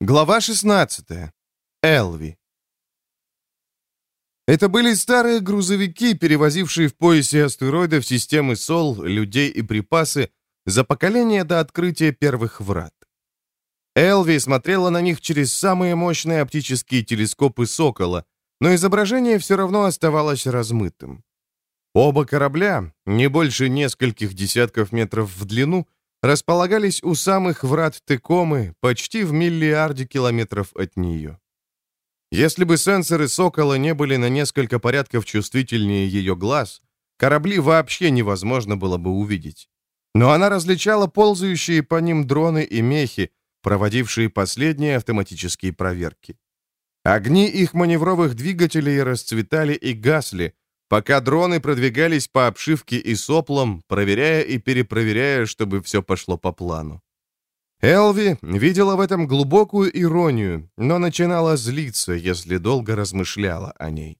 Глава 16. Элви. Это были старые грузовики, перевозившие в поясе астероидов системы СОЛ, людей и припасы за поколение до открытия первых врат. Элви смотрела на них через самые мощные оптические телескопы «Сокола», но изображение все равно оставалось размытым. Оба корабля, не больше нескольких десятков метров в длину, располагались у самых врат Текомы, почти в миллиарде километров от нее. Если бы сенсоры «Сокола» не были на несколько порядков чувствительнее ее глаз, корабли вообще невозможно было бы увидеть. Но она различала ползающие по ним дроны и мехи, проводившие последние автоматические проверки. Огни их маневровых двигателей расцветали и гасли, пока дроны продвигались по обшивке и соплам, проверяя и перепроверяя, чтобы все пошло по плану. Элви видела в этом глубокую иронию, но начинала злиться, если долго размышляла о ней.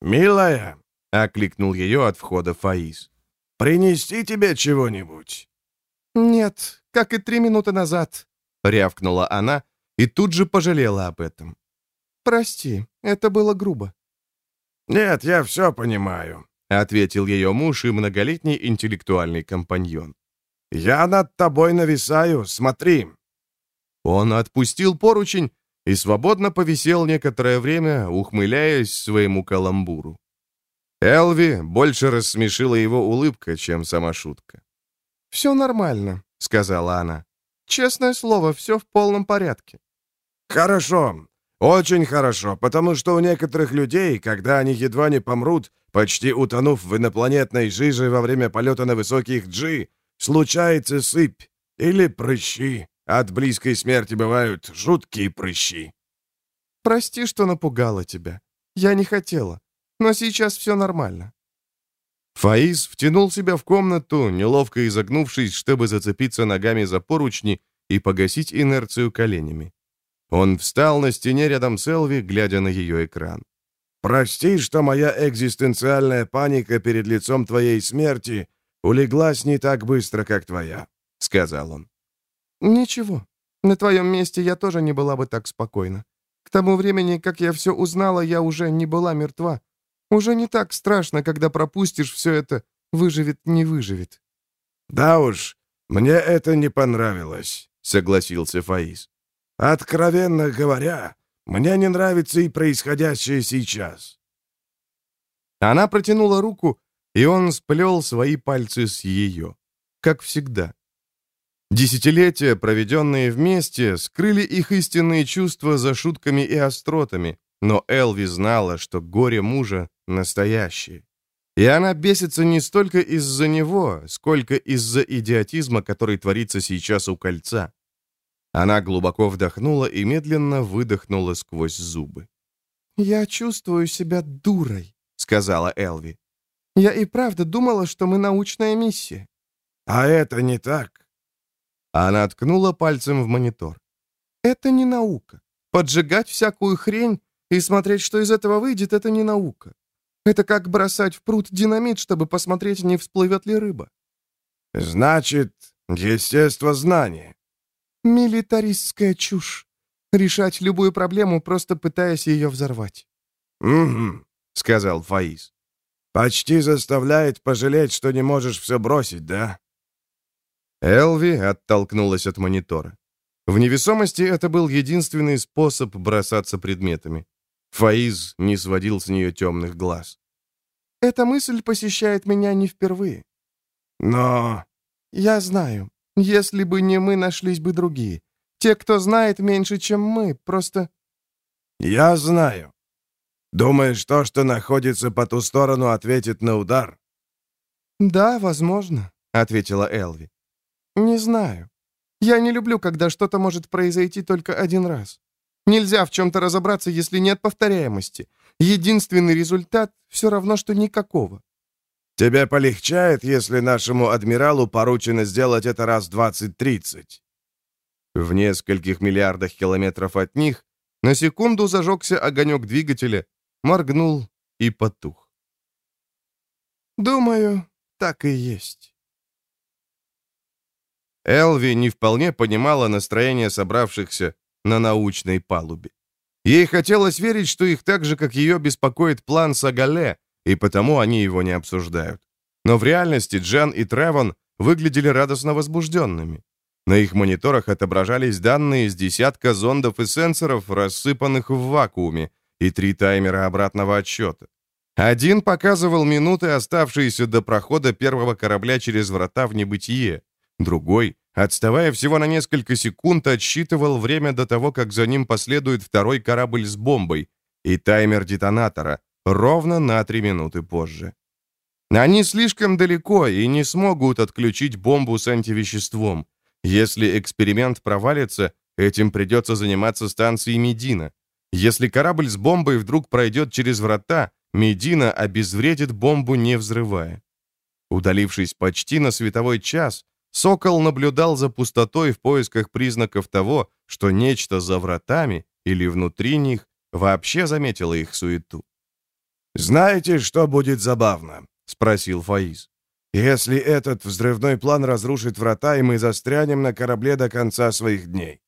«Милая!» — окликнул ее от входа Фаис. «Принести тебе чего-нибудь?» «Нет, как и три минуты назад», — рявкнула она и тут же пожалела об этом. «Прости, это было грубо». «Нет, я все понимаю», — ответил ее муж и многолетний интеллектуальный компаньон. «Я над тобой нависаю, смотри». Он отпустил поручень и свободно повисел некоторое время, ухмыляясь своему каламбуру. Элви больше рассмешила его улыбка, чем сама шутка. «Все нормально», — сказала она. «Честное слово, все в полном порядке». «Хорошо. Очень хорошо, потому что у некоторых людей, когда они едва не помрут, почти утонув в инопланетной жиже во время полета на высоких джи, случается сыпь или прыщи. От близкой смерти бывают жуткие прыщи. Прости, что напугала тебя. Я не хотела. Но сейчас все нормально. Фаис втянул себя в комнату, неловко изогнувшись, чтобы зацепиться ногами за поручни и погасить инерцию коленями. Он встал на стене рядом с Элви, глядя на ее экран. «Прости, что моя экзистенциальная паника перед лицом твоей смерти улеглась не так быстро, как твоя», — сказал он. «Ничего. На твоем месте я тоже не была бы так спокойна. К тому времени, как я все узнала, я уже не была мертва. Уже не так страшно, когда пропустишь все это, выживет, не выживет». «Да уж, мне это не понравилось», — согласился Фаис. Откровенно говоря, мне не нравится и происходящее сейчас. Она протянула руку, и он сплел свои пальцы с ее, как всегда. Десятилетия, проведенные вместе, скрыли их истинные чувства за шутками и остротами, но Элви знала, что горе мужа настоящее. И она бесится не столько из-за него, сколько из-за идиотизма, который творится сейчас у кольца. Она глубоко вдохнула и медленно выдохнула сквозь зубы. «Я чувствую себя дурой», — сказала Элви. «Я и правда думала, что мы научная миссия». «А это не так». Она ткнула пальцем в монитор. «Это не наука. Поджигать всякую хрень и смотреть, что из этого выйдет, это не наука. Это как бросать в пруд динамит, чтобы посмотреть, не всплывет ли рыба». «Значит, естествознание», Милитаристская чушь. Решать любую проблему, просто пытаясь ее взорвать. «Угу», — сказал Фаис. «Почти заставляет пожалеть, что не можешь все бросить, да?» Элви оттолкнулась от монитора. В невесомости это был единственный способ бросаться предметами. Фаиз не сводил с нее темных глаз. «Эта мысль посещает меня не впервые». «Но...» «Я знаю. Если бы не мы, нашлись бы другие. Те, кто знает меньше, чем мы, просто...» «Я знаю. Думаешь, то, что находится по ту сторону, ответит на удар?» «Да, возможно», — ответила Элви. «Не знаю. Я не люблю, когда что-то может произойти только один раз. Нельзя в чем-то разобраться, если нет повторяемости. Единственный результат все равно, что никакого. Тебе полегчает, если нашему адмиралу поручено сделать это раз двадцать-тридцать?» В нескольких миллиардах километров от них на секунду зажегся огонек двигателя, моргнул и потух. «Думаю, так и есть». Элви не вполне понимала настроение собравшихся, на научной палубе. Ей хотелось верить, что их так же, как ее, беспокоит план Сагале, и потому они его не обсуждают. Но в реальности Джан и Тревон выглядели радостно возбужденными. На их мониторах отображались данные с десятка зондов и сенсоров, рассыпанных в вакууме, и три таймера обратного отсчета. Один показывал минуты, оставшиеся до прохода первого корабля через врата в небытие. Другой, отставая всего на несколько секунд, отсчитывал время до того, как за ним последует второй корабль с бомбой, и таймер детонатора, ровно на три минуты позже. Они слишком далеко и не смогут отключить бомбу с антивеществом. Если эксперимент провалится, этим придется заниматься станцией Медина. Если корабль с бомбой вдруг пройдет через врата, Медина обезвредит бомбу, не взрывая. Удалившись почти на световой час, Сокол наблюдал за пустотой в поисках признаков того, что нечто за вратами или внутри них вообще заметило их суету. «Знаете, что будет забавно?» — спросил Фаиз. «Если этот взрывной план разрушит врата, и мы застрянем на корабле до конца своих дней».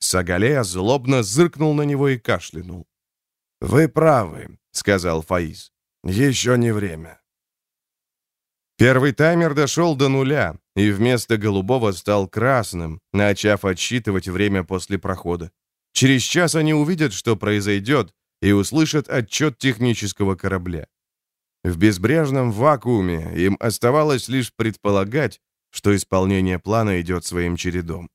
Сагалея злобно зыркнул на него и кашлянул. «Вы правы», — сказал Фаиз. «Еще не время». Первый таймер дошел до нуля, и вместо голубого стал красным, начав отсчитывать время после прохода. Через час они увидят, что произойдет, и услышат отчет технического корабля. В безбрежном вакууме им оставалось лишь предполагать, что исполнение плана идет своим чередом.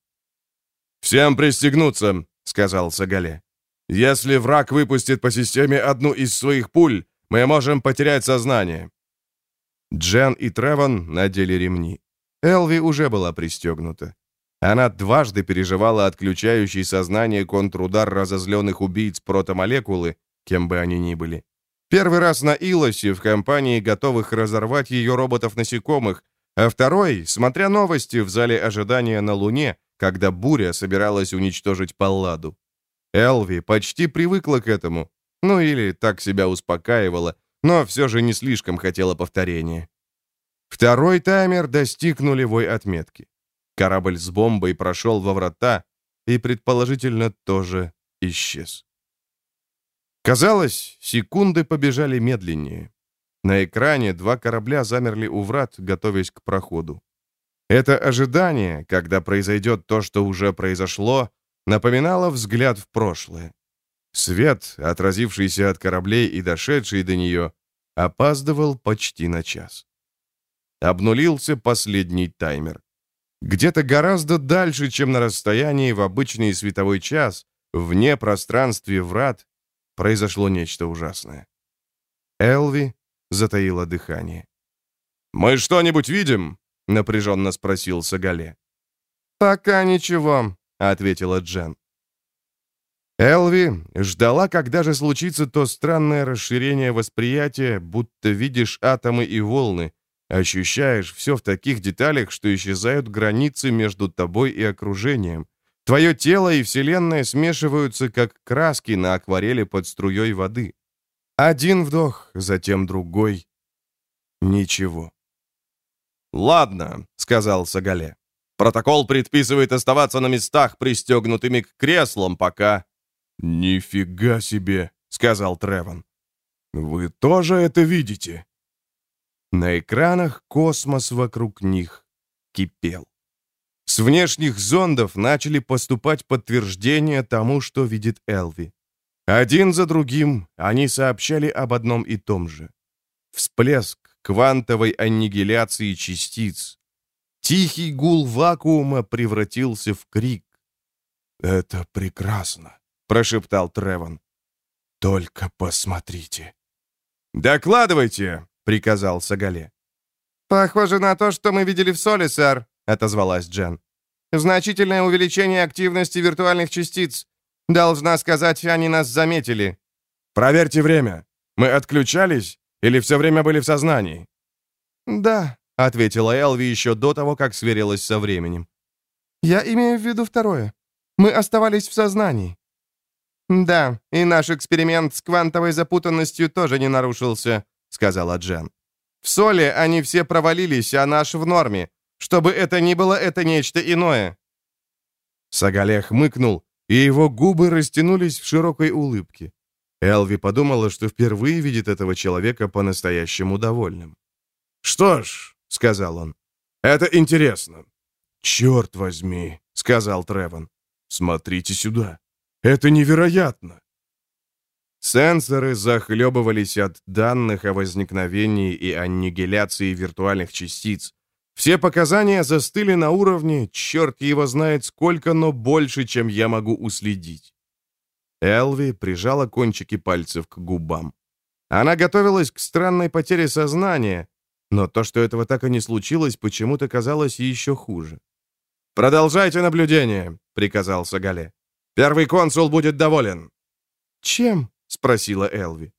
«Всем пристегнуться», — сказал Сагале. «Если враг выпустит по системе одну из своих пуль, мы можем потерять сознание». Джен и Тревон надели ремни. Элви уже была пристегнута. Она дважды переживала отключающий сознание контрудар разозленных убийц протомолекулы, кем бы они ни были. Первый раз на Илосе в компании готовых разорвать ее роботов-насекомых, а второй, смотря новости в зале ожидания на Луне, когда буря собиралась уничтожить Палладу. Элви почти привыкла к этому, ну или так себя успокаивала, но все же не слишком хотела повторения. Второй таймер достиг нулевой отметки. Корабль с бомбой прошел во врата и, предположительно, тоже исчез. Казалось, секунды побежали медленнее. На экране два корабля замерли у врат, готовясь к проходу. Это ожидание, когда произойдет то, что уже произошло, напоминало взгляд в прошлое. Свет, отразившийся от кораблей и дошедший до нее, опаздывал почти на час. Обнулился последний таймер. Где-то гораздо дальше, чем на расстоянии в обычный световой час, вне пространстве врат, произошло нечто ужасное. Элви затаила дыхание. «Мы что-нибудь видим?» — напряженно спросил Сагале. «Пока ничего», — ответила Джен. Элви ждала, когда же случится то странное расширение восприятия, будто видишь атомы и волны, Ощущаешь все в таких деталях, что исчезают границы между тобой и окружением. Твое тело и Вселенная смешиваются, как краски на акварели под струей воды. Один вдох, затем другой. Ничего. «Ладно», — сказал Сагале. «Протокол предписывает оставаться на местах, пристегнутыми к креслам, пока...» «Нифига себе», — сказал Тревон. «Вы тоже это видите?» На экранах космос вокруг них кипел. С внешних зондов начали поступать подтверждения тому, что видит Элви. Один за другим они сообщали об одном и том же. Всплеск квантовой аннигиляции частиц. Тихий гул вакуума превратился в крик. «Это прекрасно», — прошептал Тревон. «Только посмотрите». «Докладывайте!» — приказал Сагале. «Похоже на то, что мы видели в Соле, сэр», — отозвалась Джен. «Значительное увеличение активности виртуальных частиц. Должна сказать, они нас заметили». «Проверьте время. Мы отключались или все время были в сознании?» «Да», — ответила Элви еще до того, как сверилась со временем. «Я имею в виду второе. Мы оставались в сознании». «Да, и наш эксперимент с квантовой запутанностью тоже не нарушился», сказала Джен. «В Соле они все провалились, а наш в норме. Чтобы это ни было, это нечто иное». Сагале хмыкнул и его губы растянулись в широкой улыбке. Элви подумала, что впервые видит этого человека по-настоящему довольным. «Что ж», — сказал он, — «это интересно». «Черт возьми», — сказал Тревон, — «смотрите сюда. Это невероятно». Сенсоры захлебывались от данных о возникновении и аннигиляции виртуальных частиц. Все показания застыли на уровне, черт его знает сколько, но больше, чем я могу уследить. Элви прижала кончики пальцев к губам. Она готовилась к странной потере сознания, но то, что этого так и не случилось, почему-то казалось еще хуже. «Продолжайте наблюдение», — приказал Сагале. «Первый консул будет доволен». «Чем?» — спросила Элви.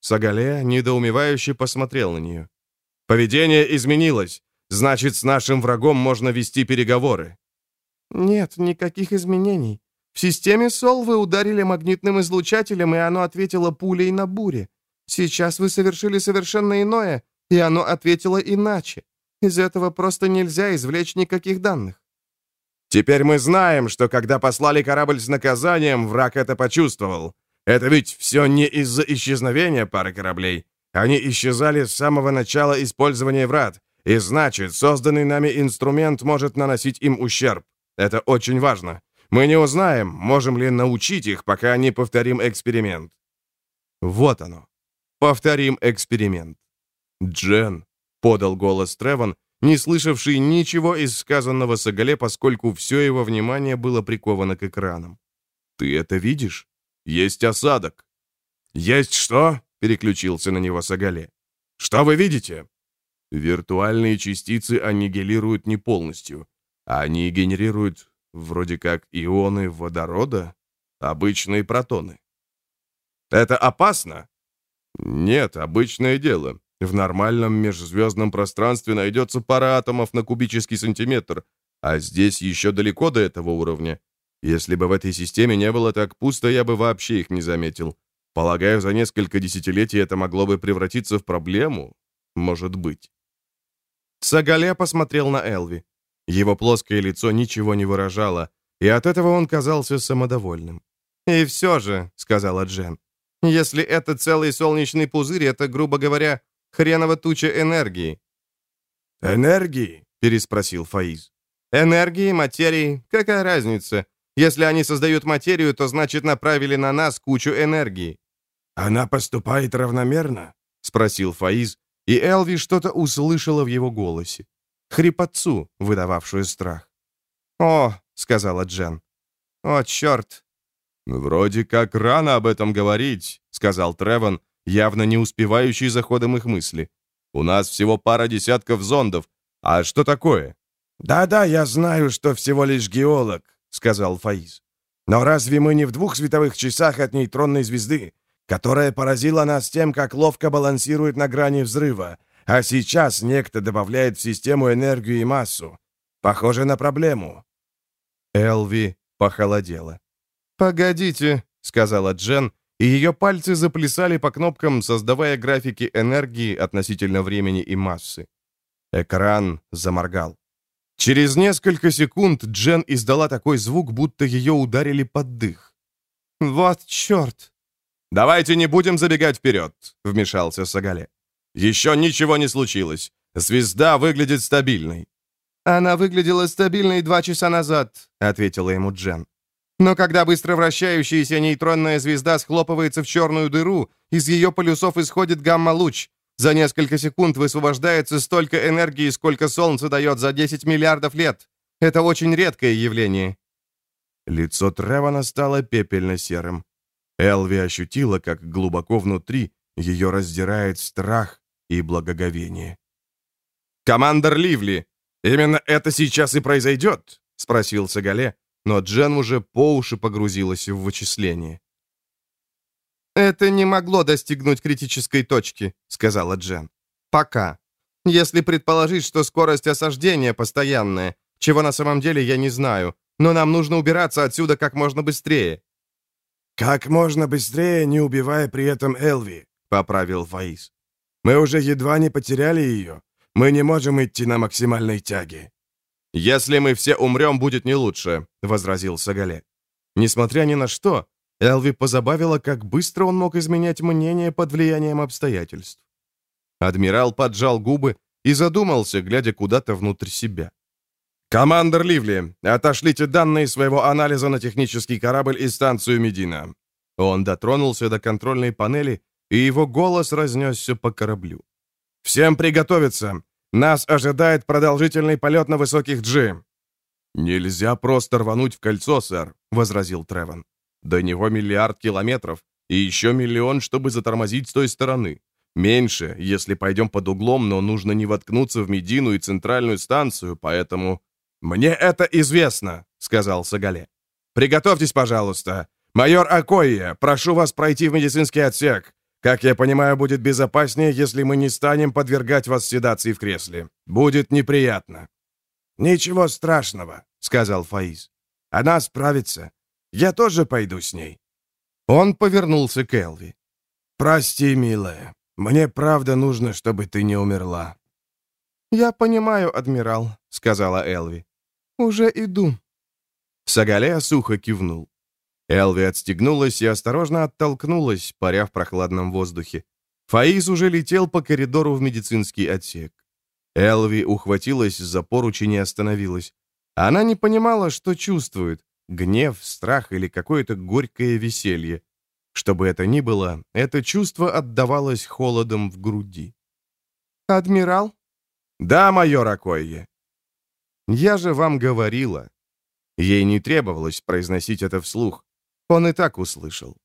Сагале недоумевающе посмотрел на нее. «Поведение изменилось. Значит, с нашим врагом можно вести переговоры». «Нет, никаких изменений. В системе СОЛ вы ударили магнитным излучателем, и оно ответило пулей на буре. Сейчас вы совершили совершенно иное, и оно ответило иначе. Из этого просто нельзя извлечь никаких данных. Теперь мы знаем, что когда послали корабль с наказанием, враг это почувствовал. Это ведь все не из-за исчезновения пары кораблей. Они исчезали с самого начала использования врат, и значит, созданный нами инструмент может наносить им ущерб. Это очень важно. Мы не узнаем, можем ли научить их, пока не повторим эксперимент. Вот оно. Повторим эксперимент. Джен, подал голос Тревон, не слышавший ничего из сказанного Сагале, поскольку все его внимание было приковано к экранам. «Ты это видишь? Есть осадок». «Есть что?» — переключился на него Сагале. «Что вы видите?» Виртуальные частицы аннигилируют не полностью. Они генерируют Вроде как ионы водорода, обычные протоны. Это опасно? Нет, обычное дело. В нормальном межзвездном пространстве найдется пара атомов на кубический сантиметр, а здесь еще далеко до этого уровня. Если бы в этой системе не было так пусто, я бы вообще их не заметил. Полагаю, за несколько десятилетий это могло бы превратиться в проблему? Может быть. Сагале посмотрел на Элви. Его плоское лицо ничего не выражало, и от этого он казался самодовольным. «И все же», — сказала Джен, — «если это целый солнечный пузырь, это, грубо говоря, хреново туча энергии». «Энергии?» — переспросил Фаиз. «Энергии, материи, какая разница? Если они создают материю, то значит направили на нас кучу энергии». «Она поступает равномерно?» — спросил Фаиз, и Элви что-то услышала в его голосе хрипотцу, выдававшую страх. «О», — сказала Джен, — «о, черт!» «Вроде как рано об этом говорить», — сказал Тревон, явно не успевающий за ходом их мысли. «У нас всего пара десятков зондов. А что такое?» «Да-да, я знаю, что всего лишь геолог», — сказал Фаиз. «Но разве мы не в двух световых часах от нейтронной звезды, которая поразила нас тем, как ловко балансирует на грани взрыва, а сейчас некто добавляет в систему энергию и массу. Похоже на проблему». Элви похолодела. «Погодите», — сказала Джен, и ее пальцы заплясали по кнопкам, создавая графики энергии относительно времени и массы. Экран заморгал. Через несколько секунд Джен издала такой звук, будто ее ударили под дых. «Вот черт!» «Давайте не будем забегать вперед», — вмешался Сагале. Еще ничего не случилось. Звезда выглядит стабильной». «Она выглядела стабильной два часа назад», — ответила ему Джен. «Но когда быстро вращающаяся нейтронная звезда схлопывается в черную дыру, из ее полюсов исходит гамма-луч. За несколько секунд высвобождается столько энергии, сколько Солнце дает за 10 миллиардов лет. Это очень редкое явление». Лицо Тревана стало пепельно-серым. Элви ощутила, как глубоко внутри ее раздирает страх и благоговение. «Командор Ливли, именно это сейчас и произойдет?» — спросил Сагале, но Джен уже по уши погрузилась в вычисление. «Это не могло достигнуть критической точки», — сказала Джен. «Пока. Если предположить, что скорость осаждения постоянная, чего на самом деле я не знаю, но нам нужно убираться отсюда как можно быстрее». «Как можно быстрее, не убивая при этом Элви», — поправил Фаис. Мы уже едва не потеряли ее. Мы не можем идти на максимальной тяге». «Если мы все умрем, будет не лучше», — возразил Сагале. Несмотря ни на что, Элви позабавила, как быстро он мог изменять мнение под влиянием обстоятельств. Адмирал поджал губы и задумался, глядя куда-то внутрь себя. «Командор Ливли, отошлите данные своего анализа на технический корабль и станцию Медина». Он дотронулся до контрольной панели, и его голос разнесся по кораблю. «Всем приготовиться! Нас ожидает продолжительный полет на высоких G». «Нельзя просто рвануть в кольцо, сэр», — возразил Треван. «До него миллиард километров, и еще миллион, чтобы затормозить с той стороны. Меньше, если пойдем под углом, но нужно не воткнуться в Медину и центральную станцию, поэтому...» «Мне это известно», — сказал Сагале. «Приготовьтесь, пожалуйста. Майор Акоия, прошу вас пройти в медицинский отсек. Как я понимаю, будет безопаснее, если мы не станем подвергать вас седации в кресле. Будет неприятно». «Ничего страшного», — сказал Фаиз. «Она справится. Я тоже пойду с ней». Он повернулся к Элви. «Прости, милая. Мне правда нужно, чтобы ты не умерла». «Я понимаю, адмирал», — сказала Элви. «Уже иду». Сагалея сухо кивнул. Элви отстегнулась и осторожно оттолкнулась, паря в прохладном воздухе. Фаиз уже летел по коридору в медицинский отсек. Элви ухватилась за поручень и остановилась. Она не понимала, что чувствует — гнев, страх или какое-то горькое веселье. Что бы это ни было, это чувство отдавалось холодом в груди. «Адмирал?» «Да, майор Акойе». «Я же вам говорила». Ей не требовалось произносить это вслух. Он и так услышал.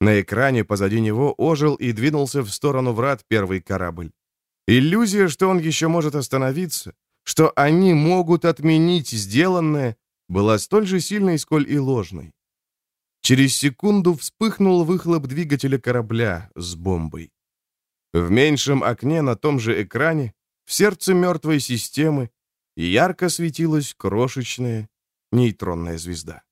На экране позади него ожил и двинулся в сторону врат первый корабль. Иллюзия, что он еще может остановиться, что они могут отменить сделанное, была столь же сильной, сколь и ложной. Через секунду вспыхнул выхлоп двигателя корабля с бомбой. В меньшем окне на том же экране, в сердце мертвой системы, ярко светилась крошечная нейтронная звезда.